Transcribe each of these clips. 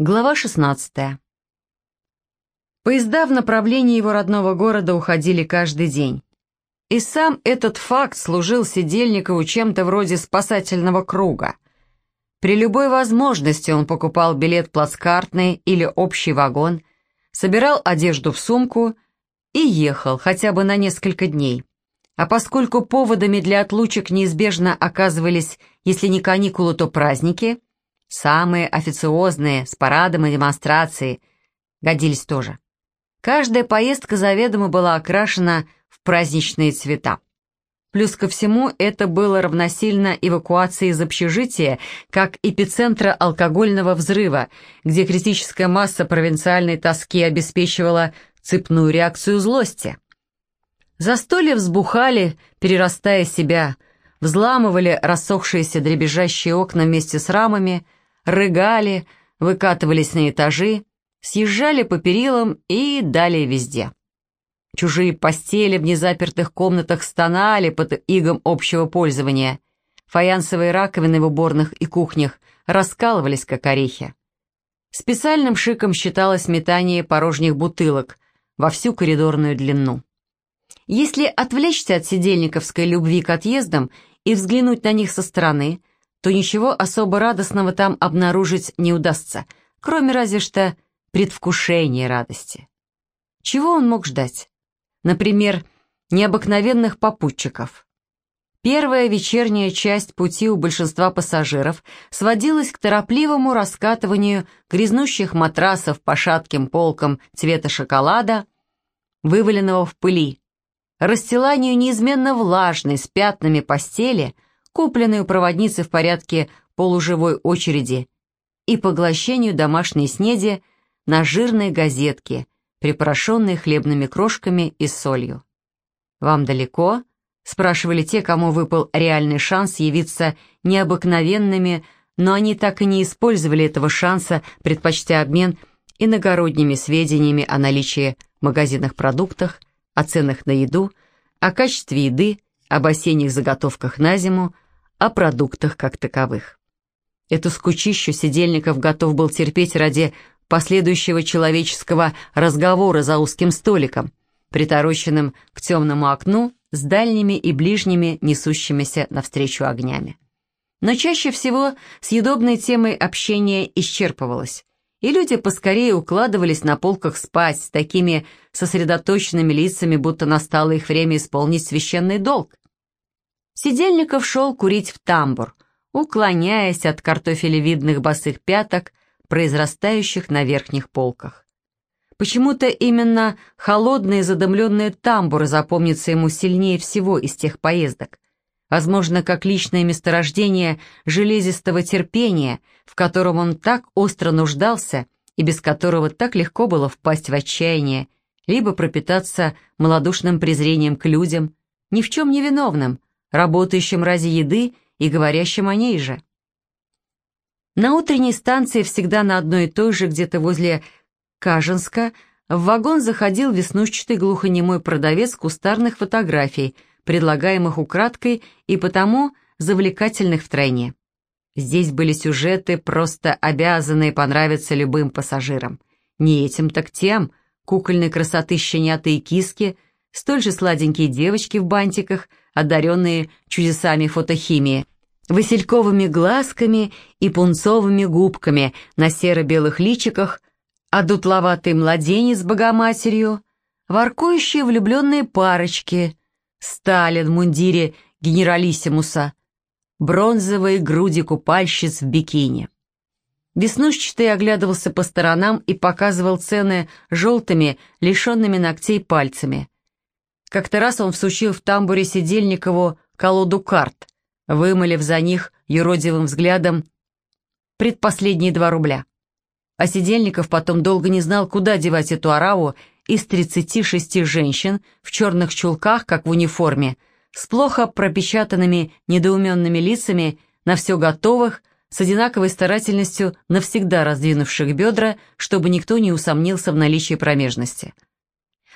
Глава 16. Поезда в направлении его родного города уходили каждый день. И сам этот факт служил Сидельникову чем-то вроде спасательного круга. При любой возможности он покупал билет плацкартный или общий вагон, собирал одежду в сумку и ехал хотя бы на несколько дней. А поскольку поводами для отлучек неизбежно оказывались, если не каникулы, то праздники – Самые официозные, с парадом и демонстрацией, годились тоже. Каждая поездка заведомо была окрашена в праздничные цвета. Плюс ко всему, это было равносильно эвакуации из общежития, как эпицентра алкогольного взрыва, где критическая масса провинциальной тоски обеспечивала цепную реакцию злости. Застолья взбухали, перерастая себя, взламывали рассохшиеся дребезжащие окна вместе с рамами – рыгали, выкатывались на этажи, съезжали по перилам и далее везде. Чужие постели в незапертых комнатах стонали под игом общего пользования. Фаянсовые раковины в уборных и кухнях раскалывались, как орехи. Специальным шиком считалось метание порожних бутылок во всю коридорную длину. Если отвлечься от сидельниковской любви к отъездам и взглянуть на них со стороны, то ничего особо радостного там обнаружить не удастся, кроме разве что предвкушения радости. Чего он мог ждать? Например, необыкновенных попутчиков. Первая вечерняя часть пути у большинства пассажиров сводилась к торопливому раскатыванию грязнущих матрасов по шатким полкам цвета шоколада, вываленного в пыли, расстиланию неизменно влажной с пятнами постели – купленной у проводницы в порядке полуживой очереди, и поглощению домашней снеди на жирной газетке, припорошенной хлебными крошками и солью. «Вам далеко?» — спрашивали те, кому выпал реальный шанс явиться необыкновенными, но они так и не использовали этого шанса, предпочтя обмен иногородними сведениями о наличии в магазинах продуктах, о ценах на еду, о качестве еды, об осенних заготовках на зиму, о продуктах как таковых. Эту скучищу Сидельников готов был терпеть ради последующего человеческого разговора за узким столиком, притороченным к темному окну с дальними и ближними несущимися навстречу огнями. Но чаще всего съедобной темой общения исчерпывалось, и люди поскорее укладывались на полках спать с такими сосредоточенными лицами, будто настало их время исполнить священный долг. Сидельников шел курить в тамбур, уклоняясь от картофелевидных босых пяток, произрастающих на верхних полках. Почему-то именно холодные задымленные тамбуры запомнятся ему сильнее всего из тех поездок. Возможно, как личное месторождение железистого терпения, в котором он так остро нуждался и без которого так легко было впасть в отчаяние, либо пропитаться малодушным презрением к людям, ни в чем не виновным, работающим ради еды и говорящим о ней же. На утренней станции всегда на одной и той же, где-то возле Каженска, в вагон заходил веснушчатый глухонемой продавец кустарных фотографий, предлагаемых украдкой и потому завлекательных втройне. Здесь были сюжеты, просто обязанные понравиться любым пассажирам. Не этим, так тем, кукольной красоты щенята киски, столь же сладенькие девочки в бантиках, одаренные чудесами фотохимии, васильковыми глазками и пунцовыми губками на серо-белых личиках, а дутловатый младенец с богоматерью, воркующие влюбленные парочки, Сталин в мундире генералиссимуса, бронзовые груди купальщиц в бикини. Веснушчатый оглядывался по сторонам и показывал цены желтыми, лишенными ногтей пальцами – как-то раз он всучил в тамбуре Сидельникову колоду карт, вымылив за них юродивым взглядом предпоследние два рубля. А Сидельников потом долго не знал, куда девать эту ораву из 36 женщин в черных чулках, как в униформе, с плохо пропечатанными недоуменными лицами, на все готовых, с одинаковой старательностью навсегда раздвинувших бедра, чтобы никто не усомнился в наличии промежности.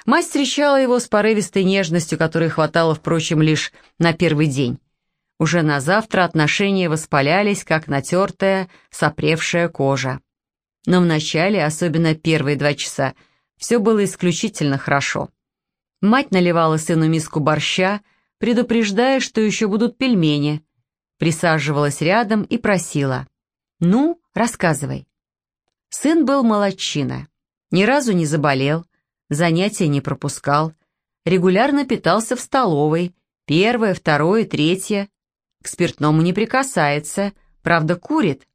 Мать встречала его с порывистой нежностью, которой хватало, впрочем, лишь на первый день. Уже на завтра отношения воспалялись, как натертая, сопревшая кожа. Но вначале, особенно первые два часа, все было исключительно хорошо. Мать наливала сыну миску борща, предупреждая, что еще будут пельмени. Присаживалась рядом и просила. «Ну, рассказывай». Сын был молодчина. Ни разу не заболел, занятия не пропускал, регулярно питался в столовой, первое, второе, третье. К спиртному не прикасается, правда, курит.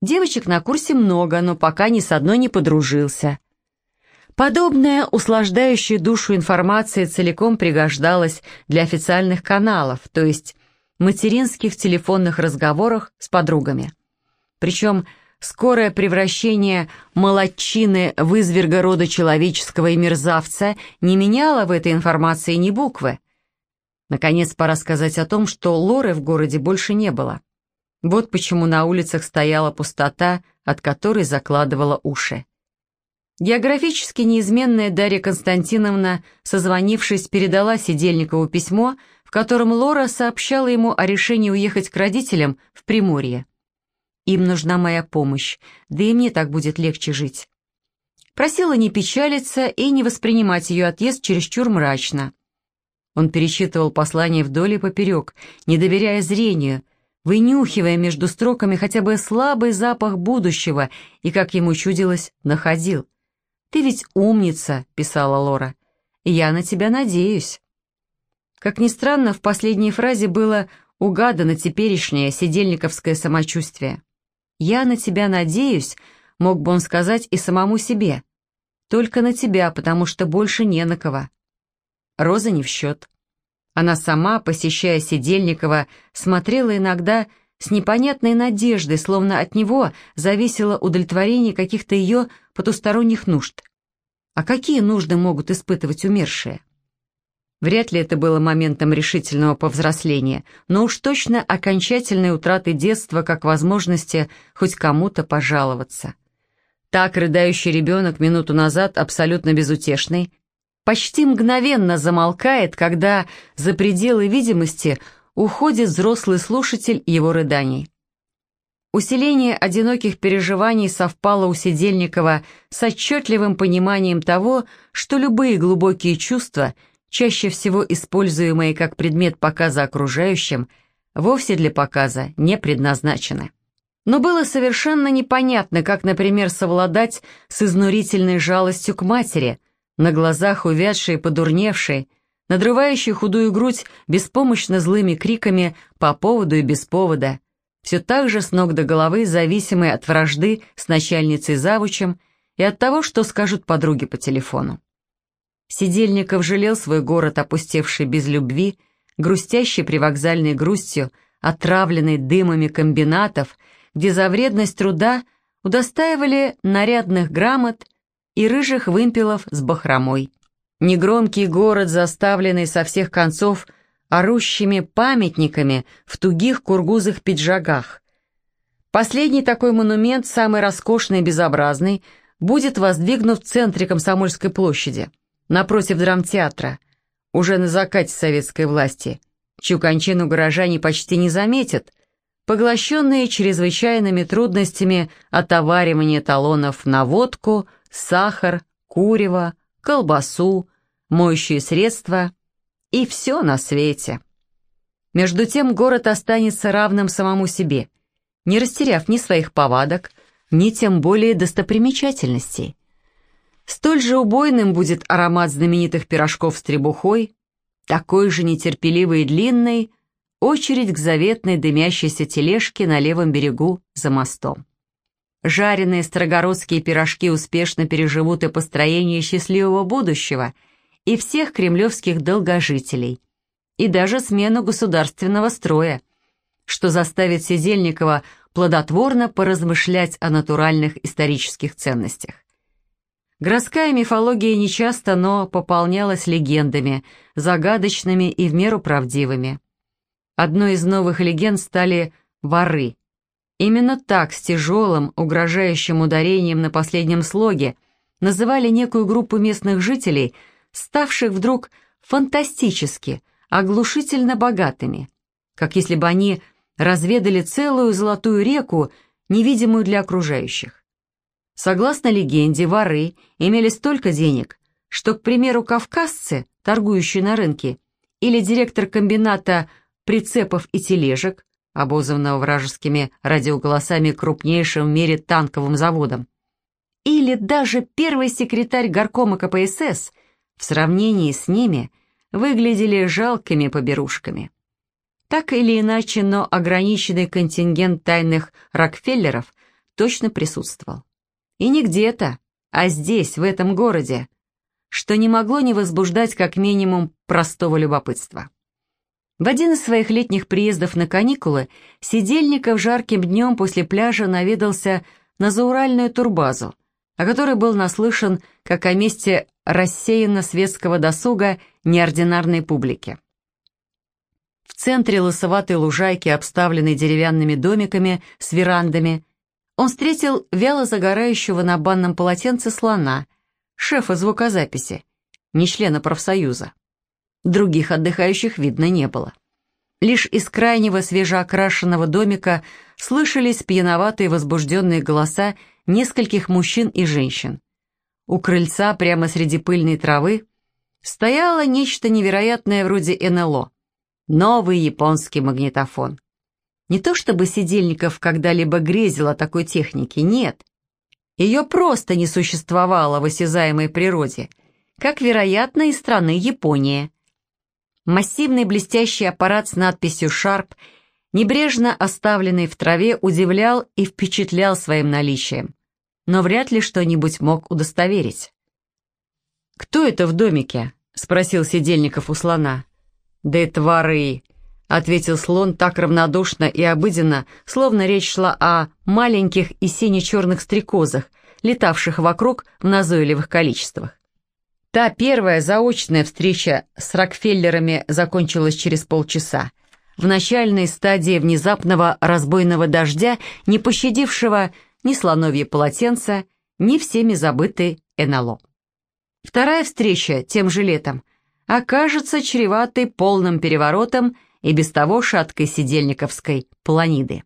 Девочек на курсе много, но пока ни с одной не подружился. Подобная услаждающая душу информация целиком пригождалась для официальных каналов, то есть материнских телефонных разговорах с подругами. Причем скорое превращение молодчины в изверга рода человеческого и мерзавца не меняло в этой информации ни буквы. Наконец, пора сказать о том, что Лоры в городе больше не было. Вот почему на улицах стояла пустота, от которой закладывала уши. Географически неизменная Дарья Константиновна, созвонившись, передала Сидельникову письмо, в котором Лора сообщала ему о решении уехать к родителям в Приморье. Им нужна моя помощь, да и мне так будет легче жить. Просила не печалиться и не воспринимать ее отъезд чересчур мрачно. Он пересчитывал послание вдоль и поперек, не доверяя зрению, вынюхивая между строками хотя бы слабый запах будущего и, как ему чудилось, находил. «Ты ведь умница», — писала Лора. «Я на тебя надеюсь». Как ни странно, в последней фразе было угадано теперешнее сидельниковское самочувствие. «Я на тебя надеюсь», мог бы он сказать и самому себе. «Только на тебя, потому что больше не на кого». Роза не в счет. Она сама, посещая Сидельникова, смотрела иногда с непонятной надеждой, словно от него зависело удовлетворение каких-то ее потусторонних нужд. А какие нужды могут испытывать умершие? Вряд ли это было моментом решительного повзросления, но уж точно окончательной утраты детства как возможности хоть кому-то пожаловаться. Так рыдающий ребенок минуту назад абсолютно безутешный, почти мгновенно замолкает, когда за пределы видимости уходит взрослый слушатель его рыданий. Усиление одиноких переживаний совпало у Сидельникова с отчетливым пониманием того, что любые глубокие чувства – чаще всего используемые как предмет показа окружающим, вовсе для показа не предназначены. Но было совершенно непонятно, как, например, совладать с изнурительной жалостью к матери, на глазах увядшей и подурневшей, надрывающей худую грудь беспомощно злыми криками по поводу и без повода, все так же с ног до головы зависимой от вражды с начальницей-завучем и от того, что скажут подруги по телефону. Сидельников жалел свой город, опустевший без любви, грустящий привокзальной грустью, отравленный дымами комбинатов, где за вредность труда удостаивали нарядных грамот и рыжих вымпелов с бахромой. Негромкий город, заставленный со всех концов орущими памятниками в тугих кургузых пиджагах. Последний такой монумент, самый роскошный и безобразный, будет воздвигнут в центре Комсомольской площади – напротив драмтеатра, уже на закате советской власти, чью кончину горожане почти не заметят, поглощенные чрезвычайными трудностями отоваривания талонов на водку, сахар, курево, колбасу, моющие средства и все на свете. Между тем город останется равным самому себе, не растеряв ни своих повадок, ни тем более достопримечательностей. Столь же убойным будет аромат знаменитых пирожков с требухой, такой же нетерпеливой и длинной очередь к заветной дымящейся тележке на левом берегу за мостом. Жареные строгородские пирожки успешно переживут и построение счастливого будущего, и всех кремлевских долгожителей, и даже смену государственного строя, что заставит Сизельникова плодотворно поразмышлять о натуральных исторических ценностях. Городская мифология нечасто, но пополнялась легендами, загадочными и в меру правдивыми. Одной из новых легенд стали воры. Именно так, с тяжелым, угрожающим ударением на последнем слоге, называли некую группу местных жителей, ставших вдруг фантастически, оглушительно богатыми, как если бы они разведали целую золотую реку, невидимую для окружающих. Согласно легенде, воры имели столько денег, что, к примеру, кавказцы, торгующие на рынке, или директор комбината прицепов и тележек, обозванного вражескими радиоголосами крупнейшим в мире танковым заводом, или даже первый секретарь горкома КПСС в сравнении с ними выглядели жалкими поберушками. Так или иначе, но ограниченный контингент тайных Рокфеллеров точно присутствовал. И не где-то, а здесь, в этом городе, что не могло не возбуждать как минимум простого любопытства. В один из своих летних приездов на каникулы Сидельников жарким днем после пляжа наведался на зауральную турбазу, о которой был наслышан как о месте рассеянно-светского досуга неординарной публики. В центре лысоватой лужайки, обставленной деревянными домиками с верандами, он встретил вяло загорающего на банном полотенце слона, шефа звукозаписи, не члена профсоюза. Других отдыхающих видно не было. Лишь из крайнего свежеокрашенного домика слышались пьяноватые возбужденные голоса нескольких мужчин и женщин. У крыльца, прямо среди пыльной травы, стояло нечто невероятное вроде НЛО. Новый японский магнитофон. Не то чтобы Сидельников когда-либо грезил о такой технике, нет. Ее просто не существовало в осязаемой природе, как, вероятно, из страны Япония. Массивный блестящий аппарат с надписью «Шарп», небрежно оставленный в траве, удивлял и впечатлял своим наличием, но вряд ли что-нибудь мог удостоверить. «Кто это в домике?» — спросил Сидельников у слона. «Да это воры!» — ответил слон так равнодушно и обыденно, словно речь шла о маленьких и сине-черных стрекозах, летавших вокруг в назойливых количествах. Та первая заочная встреча с Рокфеллерами закончилась через полчаса, в начальной стадии внезапного разбойного дождя, не пощадившего ни слоновье полотенца, ни всеми забытый НЛО. Вторая встреча тем же летом окажется чреватой полным переворотом и без того шаткой сидельниковской планиды.